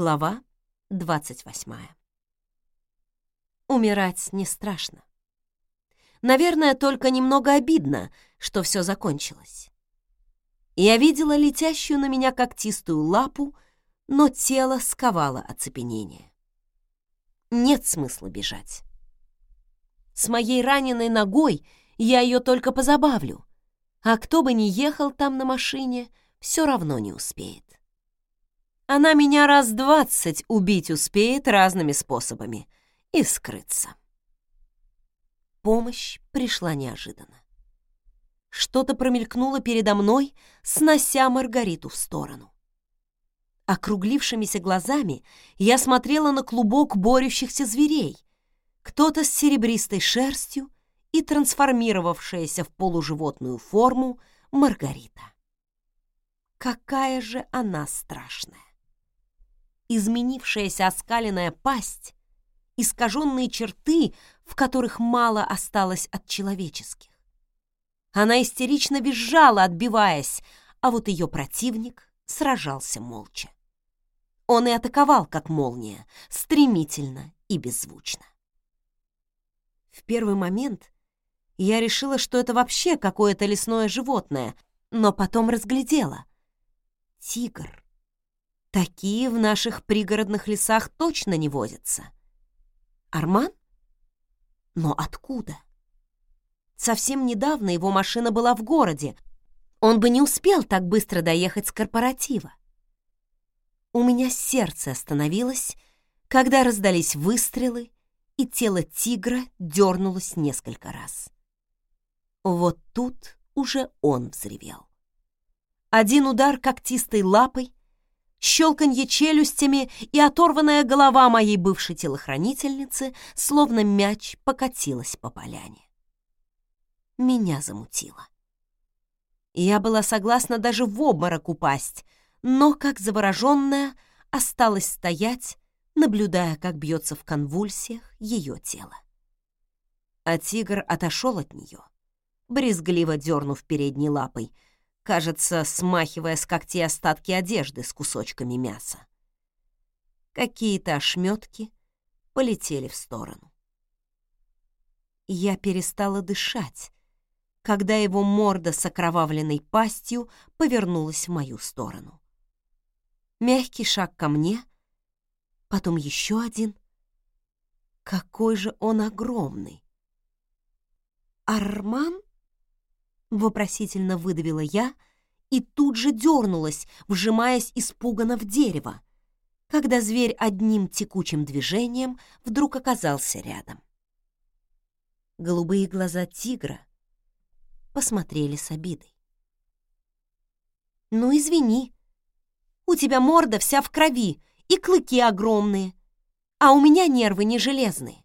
Глава 28. Умирать не страшно. Наверное, только немного обидно, что все закончилось. Я видела летящую на меня когтистую лапу, но тело сковало оцепенение. Нет смысла бежать. С моей раненой ногой я ее только позабавлю, а кто бы ни ехал там на машине, все равно не успеет. Она меня раз двадцать убить успеет разными способами и скрыться. Помощь пришла неожиданно. Что-то промелькнуло передо мной, снося Маргариту в сторону. Округлившимися глазами я смотрела на клубок борющихся зверей, кто-то с серебристой шерстью и трансформировавшаяся в полуживотную форму Маргарита. Какая же она страшная! Изменившаяся оскаленная пасть, искаженные черты, в которых мало осталось от человеческих. Она истерично визжала, отбиваясь, а вот ее противник сражался молча. Он и атаковал, как молния, стремительно и беззвучно. В первый момент я решила, что это вообще какое-то лесное животное, но потом разглядела. Тигр. Такие в наших пригородных лесах точно не водятся. Арман? Но откуда? Совсем недавно его машина была в городе. Он бы не успел так быстро доехать с корпоратива. У меня сердце остановилось, когда раздались выстрелы, и тело тигра дернулось несколько раз. Вот тут уже он взревел. Один удар когтистой лапой, щелканье челюстями и оторванная голова моей бывшей телохранительницы, словно мяч, покатилась по поляне. Меня замутило. Я была согласна даже в обморок упасть, но, как завороженная, осталась стоять, наблюдая, как бьется в конвульсиях ее тело. А тигр отошел от нее, брезгливо дернув передней лапой — кажется, смахивая с когтей остатки одежды с кусочками мяса. Какие-то ошметки полетели в сторону. Я перестала дышать, когда его морда с окровавленной пастью повернулась в мою сторону. Мягкий шаг ко мне, потом еще один. Какой же он огромный! Арман? Вопросительно выдавила я и тут же дернулась, вжимаясь испуганно в дерево, когда зверь одним текучим движением вдруг оказался рядом. Голубые глаза тигра посмотрели с обидой. «Ну, извини, у тебя морда вся в крови и клыки огромные, а у меня нервы не железные».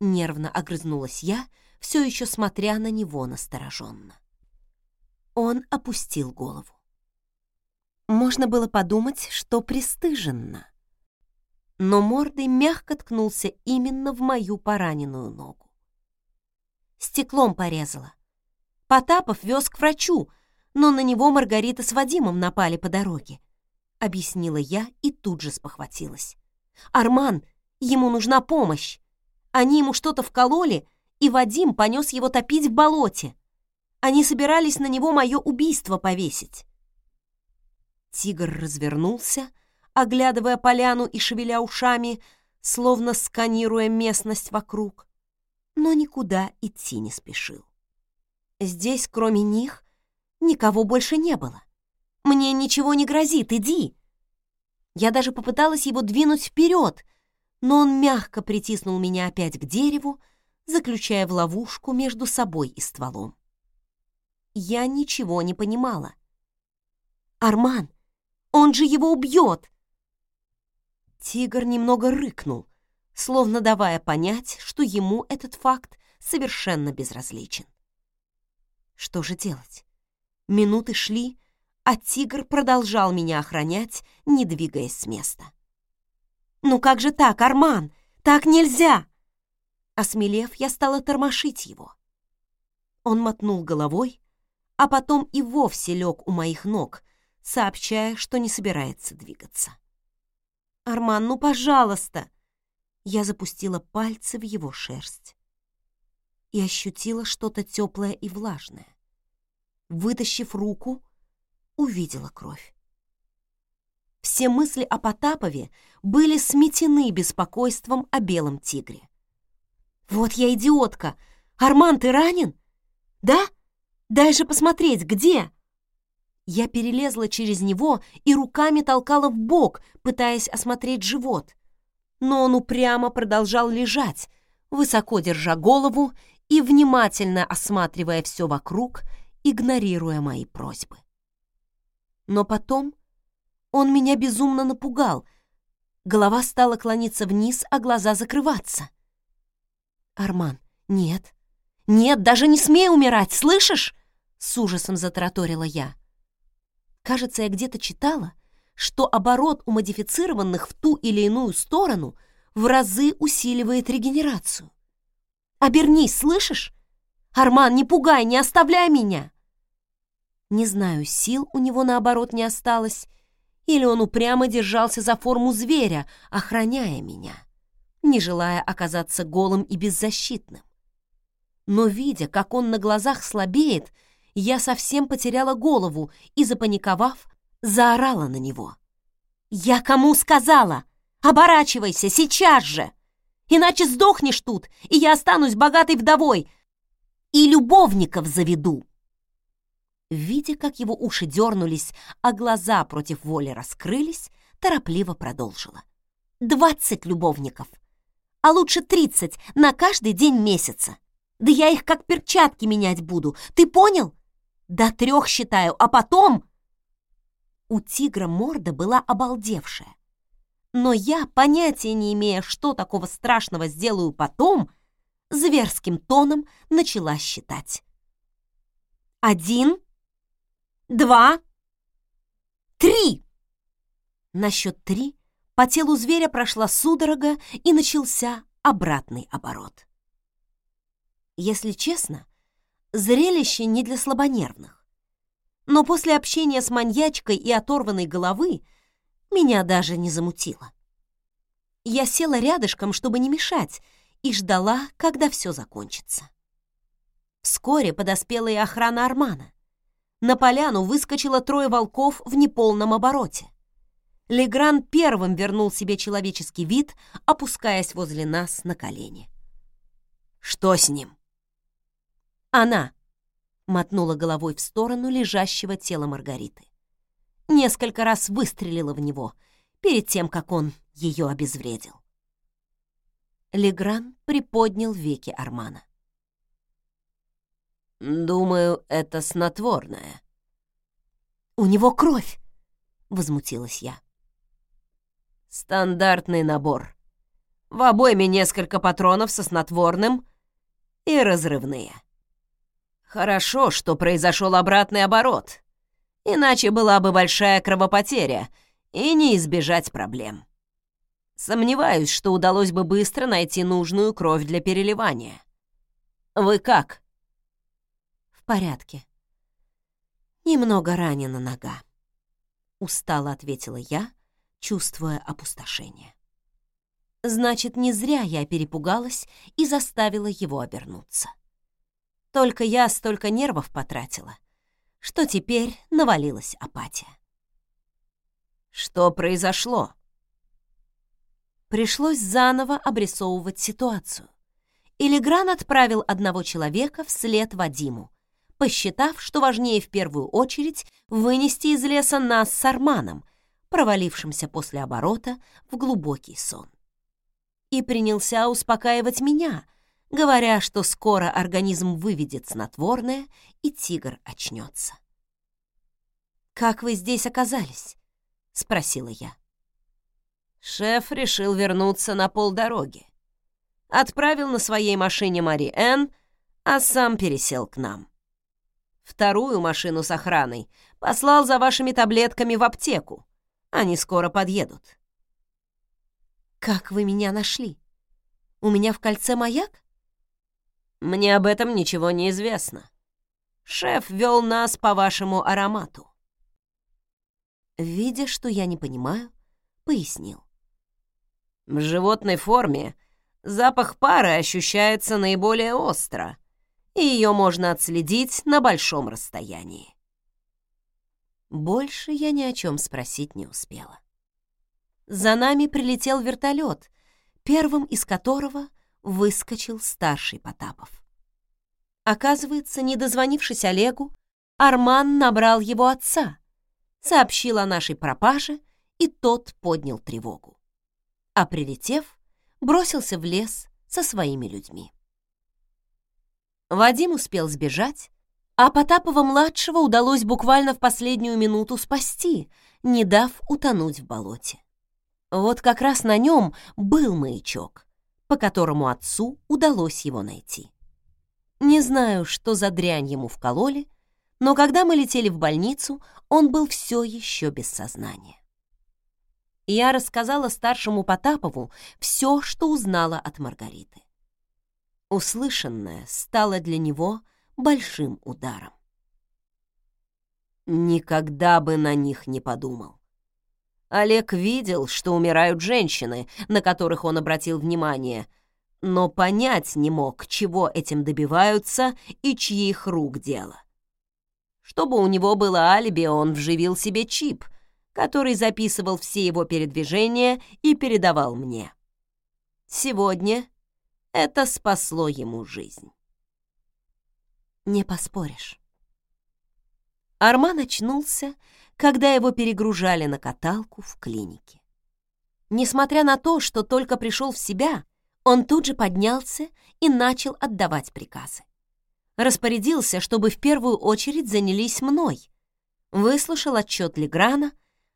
Нервно огрызнулась я, все еще смотря на него настороженно. Он опустил голову. Можно было подумать, что пристыженно. Но мордой мягко ткнулся именно в мою пораненную ногу. Стеклом порезала. Потапов вез к врачу, но на него Маргарита с Вадимом напали по дороге. Объяснила я и тут же спохватилась. «Арман, ему нужна помощь. Они ему что-то вкололи, и Вадим понес его топить в болоте. Они собирались на него мое убийство повесить. Тигр развернулся, оглядывая поляну и шевеля ушами, словно сканируя местность вокруг, но никуда идти не спешил. Здесь, кроме них, никого больше не было. Мне ничего не грозит, иди. Я даже попыталась его двинуть вперед, но он мягко притиснул меня опять к дереву, заключая в ловушку между собой и стволом я ничего не понимала. «Арман, он же его убьет!» Тигр немного рыкнул, словно давая понять, что ему этот факт совершенно безразличен. Что же делать? Минуты шли, а тигр продолжал меня охранять, не двигаясь с места. «Ну как же так, Арман? Так нельзя!» Осмелев, я стала тормошить его. Он мотнул головой, а потом и вовсе лег у моих ног, сообщая, что не собирается двигаться. Арман, ну, пожалуйста!» Я запустила пальцы в его шерсть и ощутила что-то теплое и влажное. Вытащив руку, увидела кровь. Все мысли о Потапове были сметены беспокойством о белом тигре. «Вот я идиотка! Арман, ты ранен? Да? Дай же посмотреть, где?» Я перелезла через него и руками толкала в бок, пытаясь осмотреть живот. Но он упрямо продолжал лежать, высоко держа голову и внимательно осматривая все вокруг, игнорируя мои просьбы. Но потом он меня безумно напугал. Голова стала клониться вниз, а глаза закрываться. «Арман, нет, нет, даже не смей умирать, слышишь?» С ужасом затараторила я. Кажется, я где-то читала, что оборот у модифицированных в ту или иную сторону в разы усиливает регенерацию. Обернись, слышишь? Арман, не пугай, не оставляй меня!» Не знаю, сил у него наоборот не осталось, или он упрямо держался за форму зверя, охраняя меня, не желая оказаться голым и беззащитным. Но видя, как он на глазах слабеет, я совсем потеряла голову и, запаниковав, заорала на него. «Я кому сказала? Оборачивайся сейчас же! Иначе сдохнешь тут, и я останусь богатой вдовой и любовников заведу!» Видя, как его уши дернулись, а глаза против воли раскрылись, торопливо продолжила. «Двадцать любовников! А лучше тридцать на каждый день месяца! Да я их как перчатки менять буду, ты понял? До трех считаю, а потом...» У тигра морда была обалдевшая. Но я, понятия не имея, что такого страшного сделаю потом, зверским тоном начала считать. «Один...» два, три!» На счет три по телу зверя прошла судорога и начался обратный оборот. Если честно, зрелище не для слабонервных. Но после общения с маньячкой и оторванной головы меня даже не замутило. Я села рядышком, чтобы не мешать, и ждала, когда все закончится. Вскоре подоспела и охрана Армана на поляну выскочило трое волков в неполном обороте. Легран первым вернул себе человеческий вид, опускаясь возле нас на колени. «Что с ним?» «Она», — мотнула головой в сторону лежащего тела Маргариты. Несколько раз выстрелила в него, перед тем, как он ее обезвредил. Легран приподнял веки Армана. «Думаю, это снотворное». «У него кровь!» — возмутилась я. «Стандартный набор. В обойме несколько патронов со снотворным и разрывные. Хорошо, что произошел обратный оборот, иначе была бы большая кровопотеря и не избежать проблем. Сомневаюсь, что удалось бы быстро найти нужную кровь для переливания. Вы как?» в порядке. Немного ранена нога. Устало ответила я, чувствуя опустошение. Значит, не зря я перепугалась и заставила его обернуться. Только я столько нервов потратила, что теперь навалилась апатия. Что произошло? Пришлось заново обрисовывать ситуацию. Илигран отправил одного человека вслед Вадиму, посчитав, что важнее в первую очередь вынести из леса нас с Арманом, провалившимся после оборота в глубокий сон. И принялся успокаивать меня, говоря, что скоро организм выведет снотворное, и тигр очнется. «Как вы здесь оказались?» — спросила я. Шеф решил вернуться на полдороги. Отправил на своей машине Мари Энн, а сам пересел к нам. Вторую машину с охраной послал за вашими таблетками в аптеку. Они скоро подъедут. Как вы меня нашли? У меня в кольце маяк? Мне об этом ничего не известно. Шеф вел нас по вашему аромату. Видя, что я не понимаю, пояснил. В животной форме запах пары ощущается наиболее остро, и ее можно отследить на большом расстоянии. Больше я ни о чем спросить не успела. За нами прилетел вертолет, первым из которого выскочил старший Потапов. Оказывается, не дозвонившись Олегу, Арман набрал его отца, сообщил о нашей пропаже, и тот поднял тревогу. А прилетев, бросился в лес со своими людьми. Вадим успел сбежать, а Потапова-младшего удалось буквально в последнюю минуту спасти, не дав утонуть в болоте. Вот как раз на нем был маячок, по которому отцу удалось его найти. Не знаю, что за дрянь ему вкололи, но когда мы летели в больницу, он был все еще без сознания. Я рассказала старшему Потапову все, что узнала от Маргариты. Услышанное стало для него большим ударом. Никогда бы на них не подумал. Олег видел, что умирают женщины, на которых он обратил внимание, но понять не мог, чего этим добиваются и чьих рук дело. Чтобы у него было алиби, он вживил себе чип, который записывал все его передвижения и передавал мне. Сегодня это спасло ему жизнь. Не поспоришь. Арман очнулся, когда его перегружали на каталку в клинике. Несмотря на то, что только пришел в себя, он тут же поднялся и начал отдавать приказы распорядился, чтобы в первую очередь занялись мной. Выслушал отчет Леграна,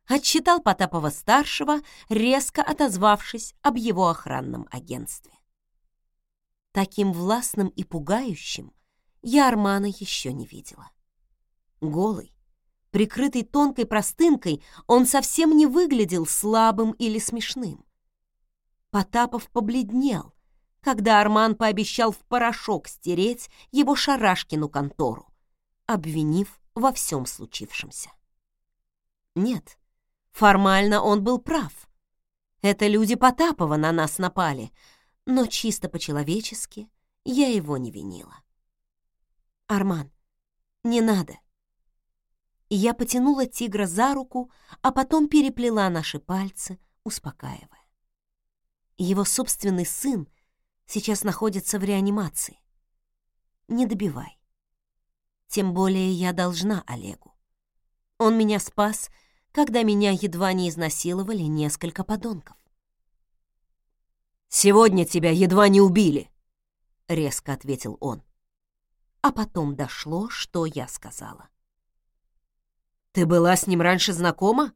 отчитал Потапова-старшего, резко отозвавшись об его охранном агентстве. Таким властным и пугающим я Армана еще не видела. Голый, прикрытый тонкой простынкой, он совсем не выглядел слабым или смешным. Потапов побледнел, когда Арман пообещал в порошок стереть его шарашкину контору, обвинив во всем случившемся. Нет, формально он был прав. Это люди Потапова на нас напали, но чисто по-человечески я его не винила. «Арман, не надо». Я потянула тигра за руку, а потом переплела наши пальцы, успокаивая. Его собственный сын сейчас находится в реанимации. Не добивай. Тем более я должна Олегу. Он меня спас, когда меня едва не изнасиловали несколько подонков. «Сегодня тебя едва не убили», — резко ответил он. А потом дошло, что я сказала. «Ты была с ним раньше знакома?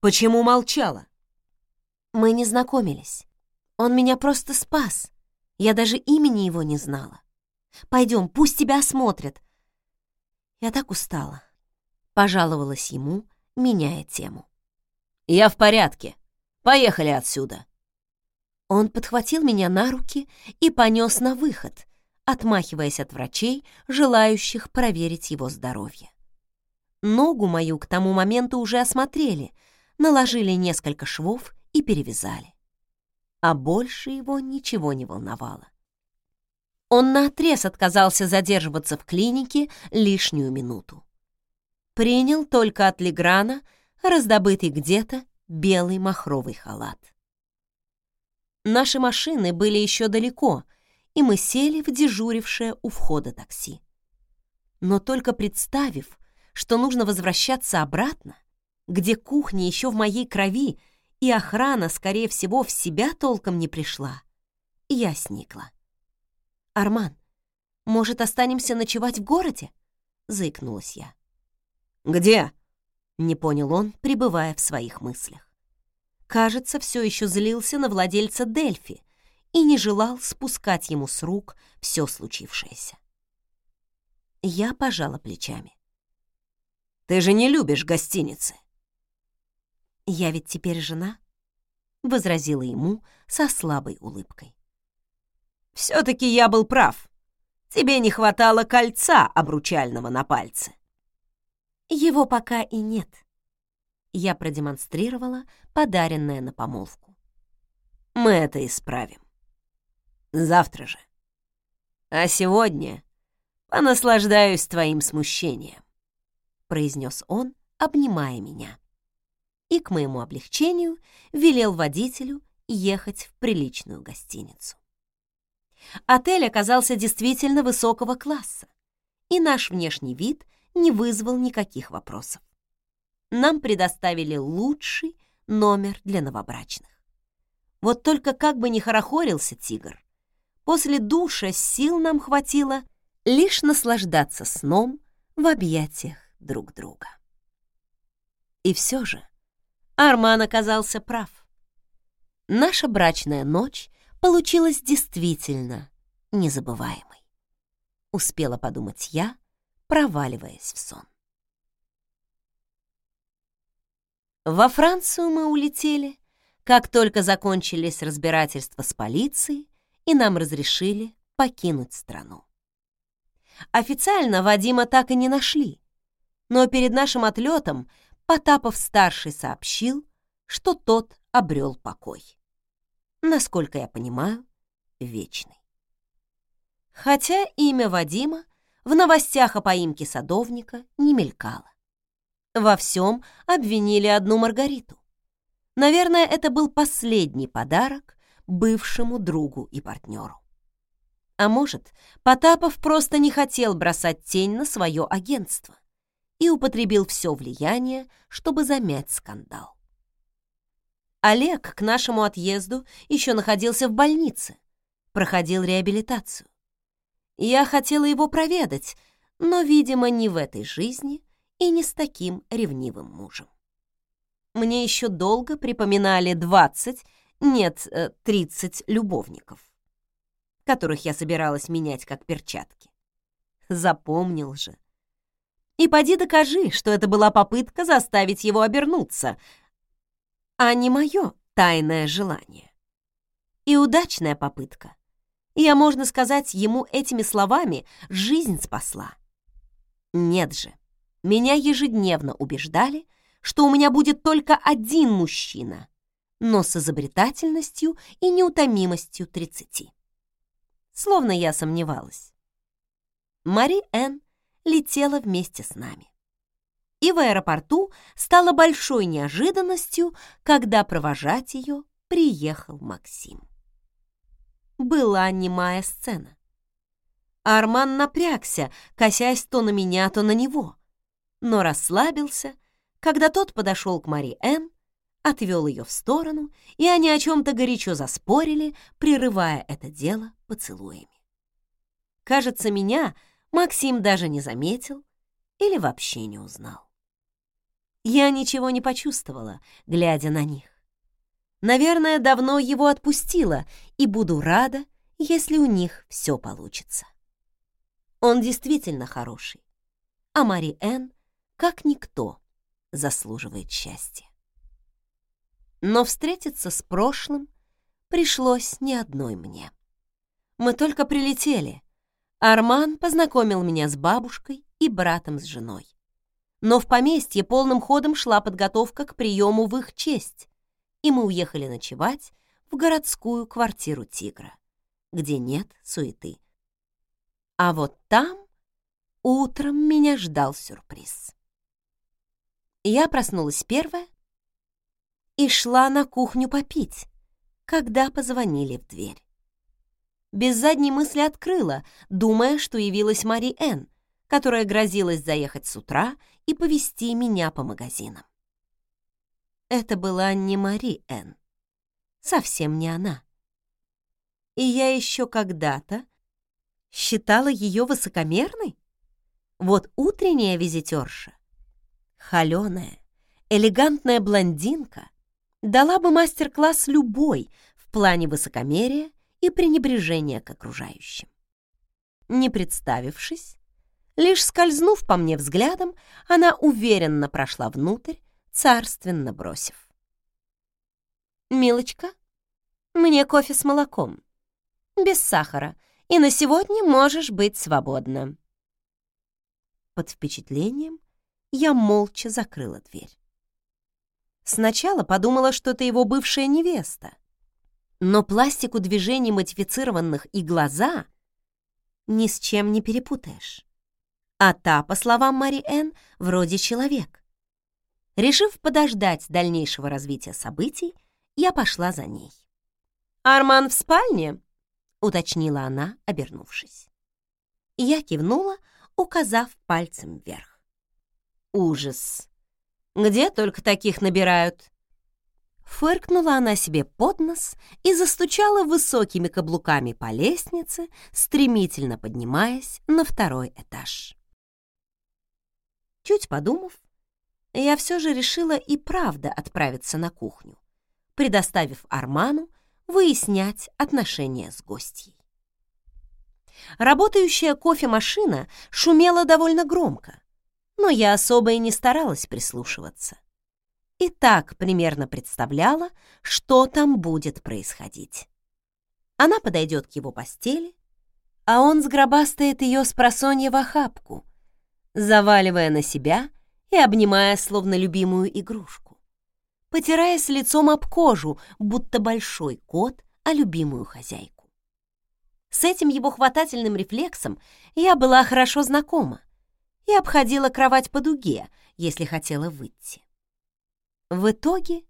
Почему молчала?» Мы не знакомились. Он меня просто спас. Я даже имени его не знала. Пойдем, пусть тебя осмотрят. Я так устала. Пожаловалась ему, меняя тему. Я в порядке. Поехали отсюда. Он подхватил меня на руки и понес на выход, отмахиваясь от врачей, желающих проверить его здоровье. Ногу мою к тому моменту уже осмотрели, наложили несколько швов и перевязали а больше его ничего не волновало. Он наотрез отказался задерживаться в клинике лишнюю минуту. Принял только от Леграна раздобытый где-то белый махровый халат. Наши машины были еще далеко, и мы сели в дежурившее у входа такси. Но только представив, что нужно возвращаться обратно, где кухня еще в моей крови и охрана, скорее всего, в себя толком не пришла. Я сникла. «Арман, может, останемся ночевать в городе?» — заикнулась я. «Где?» — не понял он, пребывая в своих мыслях. Кажется, все еще злился на владельца Дельфи и не желал спускать ему с рук все случившееся. Я пожала плечами. «Ты же не любишь гостиницы!» «Я ведь теперь жена», — возразила ему со слабой улыбкой. «Все-таки я был прав. Тебе не хватало кольца обручального на пальце». «Его пока и нет». Я продемонстрировала подаренное на помолвку. Мы это исправим. Завтра же. А сегодня понаслаждаюсь твоим смущением, произнес он, обнимая меня. И к моему облегчению велел водителю ехать в приличную гостиницу. Отель оказался действительно высокого класса, и наш внешний вид не вызвал никаких вопросов. Нам предоставили лучший номер для новобрачных. Вот только как бы ни хорохорился тигр, после душа сил нам хватило лишь наслаждаться сном в объятиях друг друга. И все же Арман оказался прав. Наша брачная ночь получилась действительно незабываемой. Успела подумать я, проваливаясь в сон. Во Францию мы улетели, как только закончились разбирательства с полицией, и нам разрешили покинуть страну. Официально Вадима так и не нашли, но перед нашим отлетом Потапов-старший сообщил, что тот обрел покой. Насколько я понимаю, вечный. Хотя имя Вадима в новостях о поимке садовника не мелькало. Во всем обвинили одну Маргариту. Наверное, это был последний подарок бывшему другу и партнеру. А может, Потапов просто не хотел бросать тень на свое агентство и употребил все влияние, чтобы замять скандал. Олег к нашему отъезду еще находился в больнице, проходил реабилитацию. Я хотела его проведать, но, видимо, не в этой жизни и не с таким ревнивым мужем. Мне еще долго припоминали 20, нет, 30 э, любовников, которых я собиралась менять как перчатки. Запомнил же. И поди докажи, что это была попытка заставить его обернуться, а не мое тайное желание. И удачная попытка. Я, можно сказать, ему этими словами жизнь спасла. Нет же, меня ежедневно убеждали, что у меня будет только один мужчина, но с изобретательностью и неутомимостью 30. Словно я сомневалась. Мари Энн летела вместе с нами. И в аэропорту стало большой неожиданностью, когда провожать ее приехал Максим. Была немая сцена. Арман напрягся, косясь то на меня, то на него, но расслабился когда тот подошел к Мари Энн, отвел ее в сторону, и они о чем-то горячо заспорили, прерывая это дело поцелуями. Кажется, меня Максим даже не заметил или вообще не узнал. Я ничего не почувствовала, глядя на них. Наверное, давно его отпустила, и буду рада, если у них все получится. Он действительно хороший, а Мари Энн, как никто, заслуживает счастья. Но встретиться с прошлым пришлось не одной мне. Мы только прилетели. Арман познакомил меня с бабушкой и братом с женой. Но в поместье полным ходом шла подготовка к приему в их честь, и мы уехали ночевать в городскую квартиру тигра, где нет суеты. А вот там утром меня ждал сюрприз. Я проснулась первая и шла на кухню попить, когда позвонили в дверь. Без задней мысли открыла, думая, что явилась Мари Энн, которая грозилась заехать с утра и повести меня по магазинам. Это была не Мари Энн, совсем не она. И я еще когда-то считала ее высокомерной. Вот утренняя визитерша Холеная, элегантная блондинка дала бы мастер-класс любой в плане высокомерия и пренебрежения к окружающим. Не представившись, лишь скользнув по мне взглядом, она уверенно прошла внутрь, царственно бросив. «Милочка, мне кофе с молоком, без сахара, и на сегодня можешь быть свободна». Под впечатлением я молча закрыла дверь. Сначала подумала, что это его бывшая невеста. Но пластику движений модифицированных и глаза ни с чем не перепутаешь. А та, по словам Мари Энн, вроде человек. Решив подождать дальнейшего развития событий, я пошла за ней. «Арман в спальне?» — уточнила она, обернувшись. Я кивнула, указав пальцем вверх. «Ужас! Где только таких набирают?» Фыркнула она себе под нос и застучала высокими каблуками по лестнице, стремительно поднимаясь на второй этаж. Чуть подумав, я все же решила и правда отправиться на кухню, предоставив Арману выяснять отношения с гостьей. Работающая кофемашина шумела довольно громко, но я особо и не старалась прислушиваться и так примерно представляла, что там будет происходить. Она подойдет к его постели, а он сгробастает ее с просонья в охапку, заваливая на себя и обнимая словно любимую игрушку, потираясь лицом об кожу, будто большой кот, а любимую хозяйку. С этим его хватательным рефлексом я была хорошо знакома и обходила кровать по дуге, если хотела выйти. В итоге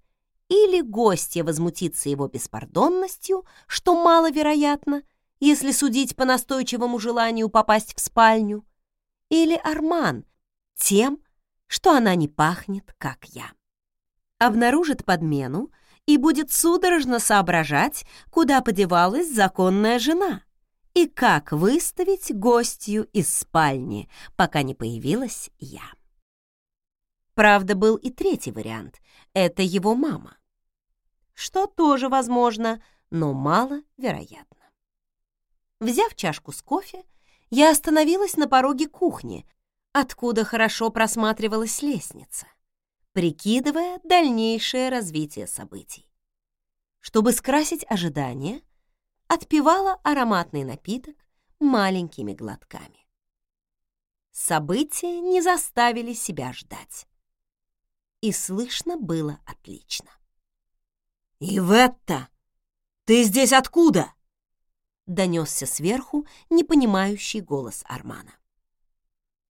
или гостья возмутится его беспардонностью, что маловероятно, если судить по настойчивому желанию попасть в спальню, или Арман тем, что она не пахнет, как я. Обнаружит подмену и будет судорожно соображать, куда подевалась законная жена и как выставить гостью из спальни, пока не появилась я. Правда, был и третий вариант — это его мама. Что тоже возможно, но маловероятно. Взяв чашку с кофе, я остановилась на пороге кухни, откуда хорошо просматривалась лестница, прикидывая дальнейшее развитие событий. Чтобы скрасить ожидания, отпивала ароматный напиток маленькими глотками. События не заставили себя ждать и слышно было отлично. «Иветта, ты здесь откуда?» — донесся сверху непонимающий голос Армана.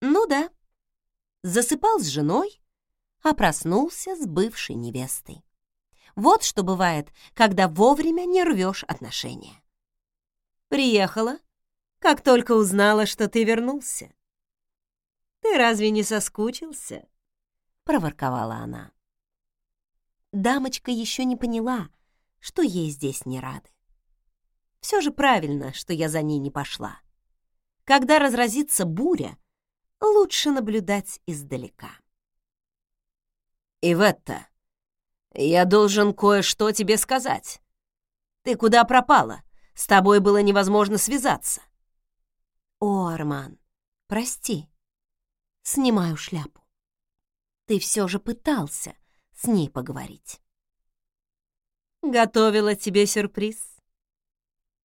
«Ну да, засыпал с женой, а проснулся с бывшей невестой. Вот что бывает, когда вовремя не рвешь отношения. Приехала, как только узнала, что ты вернулся. Ты разве не соскучился?» Проворковала она. Дамочка еще не поняла, что ей здесь не рады. Все же правильно, что я за ней не пошла. Когда разразится буря, лучше наблюдать издалека. «Иветта, я должен кое-что тебе сказать. Ты куда пропала? С тобой было невозможно связаться». «О, Арман, прости. Снимаю шляпу ты все же пытался с ней поговорить. Готовила тебе сюрприз.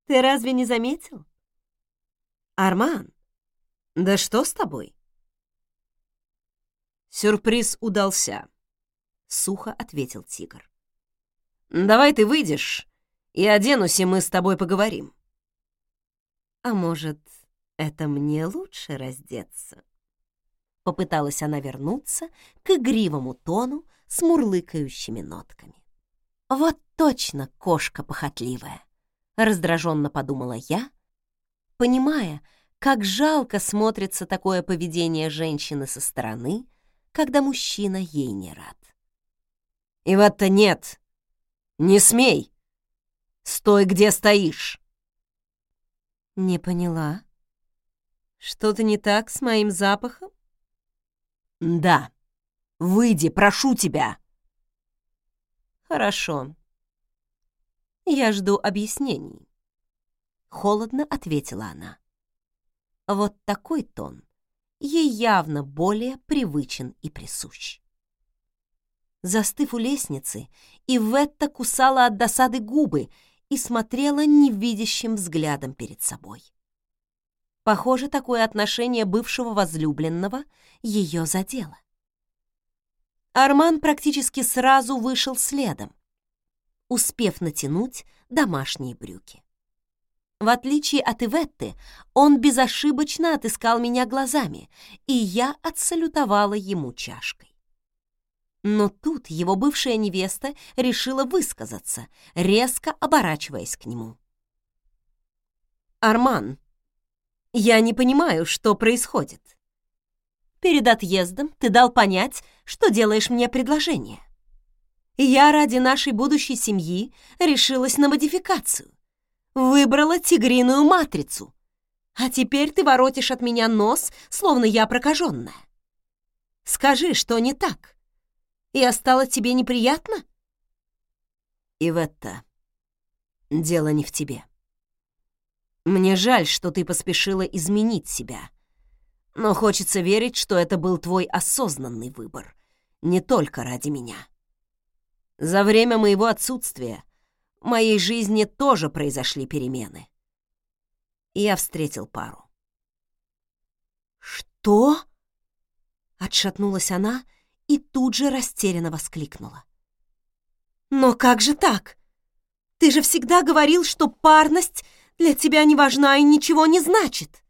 Ты разве не заметил? Арман, да что с тобой? Сюрприз удался, сухо ответил тигр. Давай ты выйдешь, и оденусь, и мы с тобой поговорим. А может, это мне лучше раздеться? Попыталась она вернуться к игривому тону с мурлыкающими нотками. «Вот точно кошка похотливая!» — раздраженно подумала я, понимая, как жалко смотрится такое поведение женщины со стороны, когда мужчина ей не рад. «И вот-то нет! Не смей! Стой, где стоишь!» «Не поняла. Что-то не так с моим запахом?» «Да. Выйди, прошу тебя!» «Хорошо. Я жду объяснений», — холодно ответила она. Вот такой тон ей явно более привычен и присущ. Застыв у лестницы, Иветта кусала от досады губы и смотрела невидящим взглядом перед собой. Похоже, такое отношение бывшего возлюбленного ее задело. Арман практически сразу вышел следом. успев натянуть домашние брюки. В отличие от Иветты, он безошибочно отыскал меня глазами, и я отсалютовала ему чашкой. Но тут его бывшая невеста решила высказаться, резко оборачиваясь к нему. «Арман, я не понимаю, что происходит. Перед отъездом ты дал понять, что делаешь мне предложение. Я ради нашей будущей семьи решилась на модификацию. Выбрала тигриную матрицу. А теперь ты воротишь от меня нос, словно я прокаженная. Скажи, что не так. Я стала тебе неприятно? И в это дело не в тебе. Мне жаль, что ты поспешила изменить себя. Но хочется верить, что это был твой осознанный выбор, не только ради меня. За время моего отсутствия в моей жизни тоже произошли перемены. я встретил пару. «Что?» — отшатнулась она и тут же растерянно воскликнула. «Но как же так? Ты же всегда говорил, что парность для тебя не важна и ничего не значит!»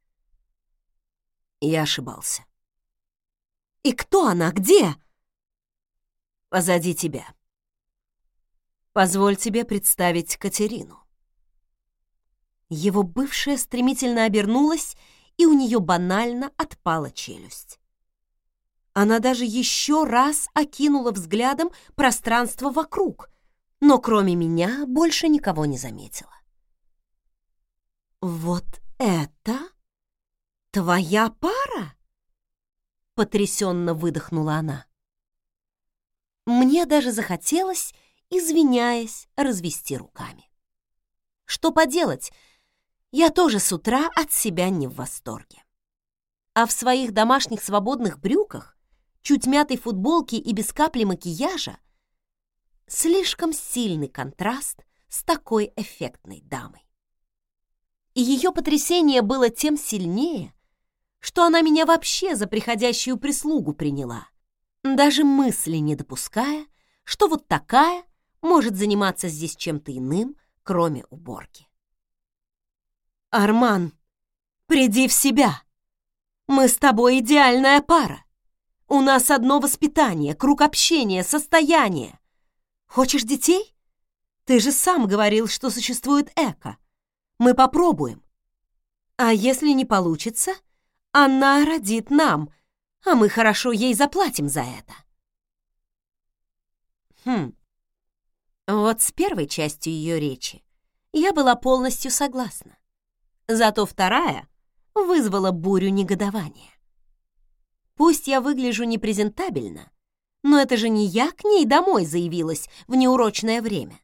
Я ошибался. «И кто она? Где?» «Позади тебя», Позволь тебе представить Катерину». Его бывшая стремительно обернулась, и у нее банально отпала челюсть. Она даже еще раз окинула взглядом пространство вокруг, но кроме меня больше никого не заметила. «Вот это твоя пара?» — потрясенно выдохнула она. Мне даже захотелось извиняясь, развести руками. Что поделать, я тоже с утра от себя не в восторге. А в своих домашних свободных брюках, чуть мятой футболке и без капли макияжа слишком сильный контраст с такой эффектной дамой. И ее потрясение было тем сильнее, что она меня вообще за приходящую прислугу приняла, даже мысли не допуская, что вот такая может заниматься здесь чем-то иным, кроме уборки. «Арман, приди в себя! Мы с тобой идеальная пара! У нас одно воспитание, круг общения, состояние. Хочешь детей? Ты же сам говорил, что существует эко. Мы попробуем. А если не получится, она родит нам, а мы хорошо ей заплатим за это». Хм, вот с первой частью ее речи я была полностью согласна. Зато вторая вызвала бурю негодования. Пусть я выгляжу непрезентабельно, но это же не я к ней домой заявилась в неурочное время.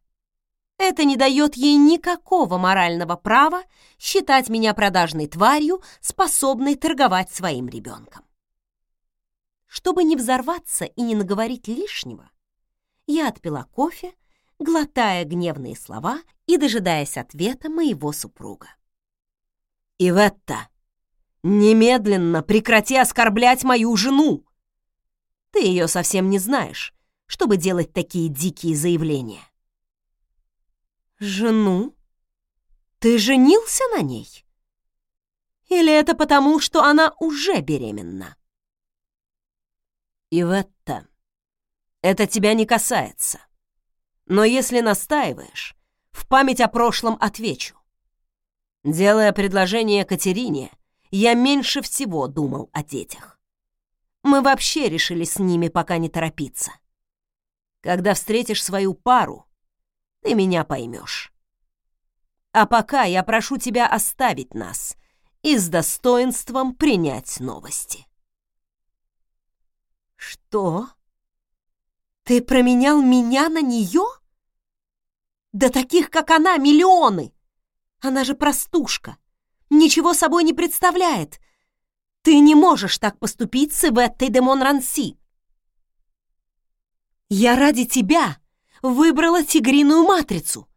Это не дает ей никакого морального права считать меня продажной тварью, способной торговать своим ребенком. Чтобы не взорваться и не наговорить лишнего, я отпила кофе, глотая гневные слова и дожидаясь ответа моего супруга. «Иветта, немедленно прекрати оскорблять мою жену! Ты ее совсем не знаешь, чтобы делать такие дикие заявления». «Жену? Ты женился на ней? Или это потому, что она уже беременна?» «Иветта, это тебя не касается. Но если настаиваешь, в память о прошлом отвечу. Делая предложение Катерине, я меньше всего думал о детях. Мы вообще решили с ними пока не торопиться. Когда встретишь свою пару, ты меня поймешь. А пока я прошу тебя оставить нас и с достоинством принять новости. Что? Ты променял меня на нее? Да таких, как она, миллионы! Она же простушка, ничего собой не представляет. Ты не можешь так поступить с Иветтой де Монранси. Я ради тебя выбрала тигриную матрицу.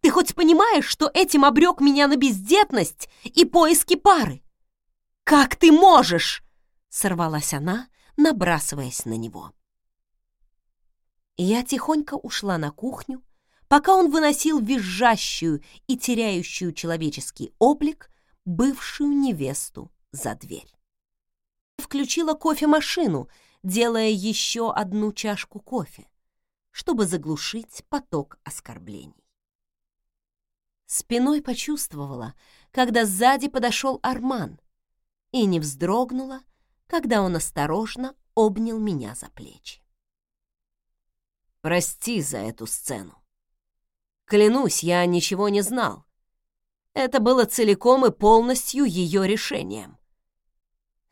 Ты хоть понимаешь, что этим обрек меня на бездетность и поиски пары? Как ты можешь? Сорвалась она, набрасываясь на него. Я тихонько ушла на кухню, пока он выносил визжащую и теряющую человеческий облик бывшую невесту за дверь. Включила кофемашину, делая еще одну чашку кофе, чтобы заглушить поток оскорблений. Спиной почувствовала, когда сзади подошел Арман, и не вздрогнула, когда он осторожно обнял меня за плечи. «Прости за эту сцену. Клянусь, я ничего не знал. Это было целиком и полностью ее решением.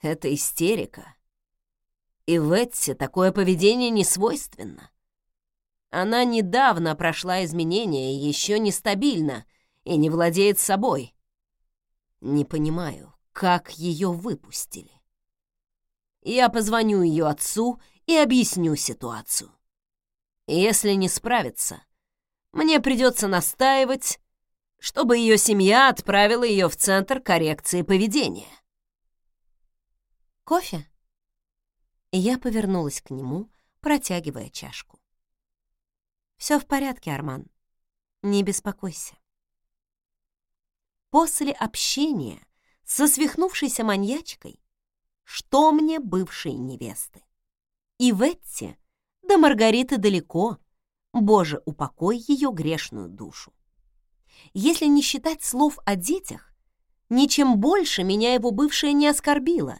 Это истерика. И Ветсе такое поведение не свойственно. Она недавно прошла изменения еще нестабильна и не владеет собой. Не понимаю, как ее выпустили. Я позвоню ее отцу и объясню ситуацию. Если не справится, мне придется настаивать, чтобы ее семья отправила ее в Центр коррекции поведения. «Кофе?» Я повернулась к нему, протягивая чашку. «Все в порядке, Арман. Не беспокойся». После общения со свихнувшейся маньячкой, что мне бывшей невесты? И Ветти до Маргариты далеко — Боже, упокой ее грешную душу. Если не считать слов о детях, ничем больше меня его бывшая не оскорбила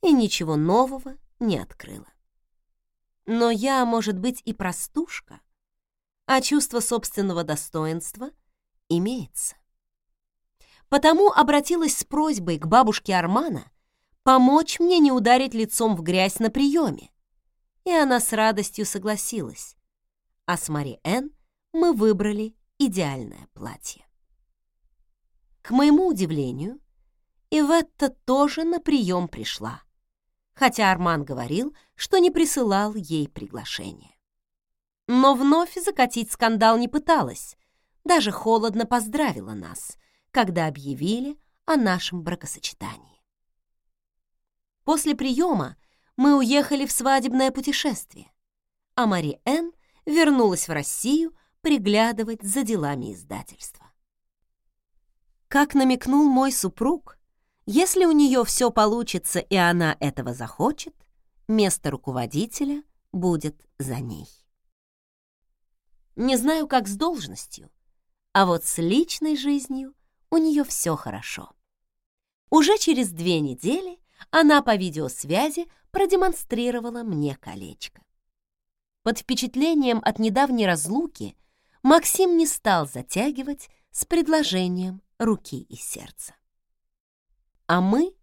и ничего нового не открыла. Но я, может быть, и простушка, а чувство собственного достоинства имеется. Потому обратилась с просьбой к бабушке Армана помочь мне не ударить лицом в грязь на приеме, и она с радостью согласилась, а с Мари Энн мы выбрали идеальное платье. К моему удивлению, Иветта тоже на прием пришла, хотя Арман говорил, что не присылал ей приглашение. Но вновь закатить скандал не пыталась, даже холодно поздравила нас, когда объявили о нашем бракосочетании. После приема мы уехали в свадебное путешествие, а Мари Энн вернулась в Россию приглядывать за делами издательства. Как намекнул мой супруг, если у нее все получится и она этого захочет, место руководителя будет за ней. Не знаю, как с должностью, а вот с личной жизнью у нее все хорошо. Уже через две недели она по видеосвязи продемонстрировала мне колечко. Под впечатлением от недавней разлуки Максим не стал затягивать с предложением руки и сердца. А мы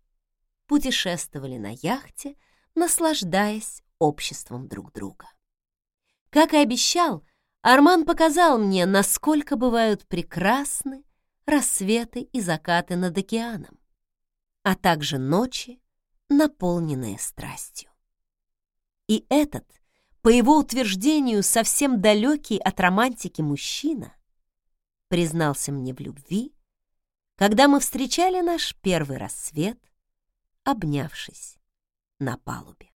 путешествовали на яхте, наслаждаясь обществом друг друга. Как и обещал, Арман показал мне, насколько бывают прекрасны рассветы и закаты над океаном, а также ночи, наполненные страстью. И этот по его утверждению, совсем далекий от романтики мужчина, признался мне в любви, когда мы встречали наш первый рассвет, обнявшись на палубе.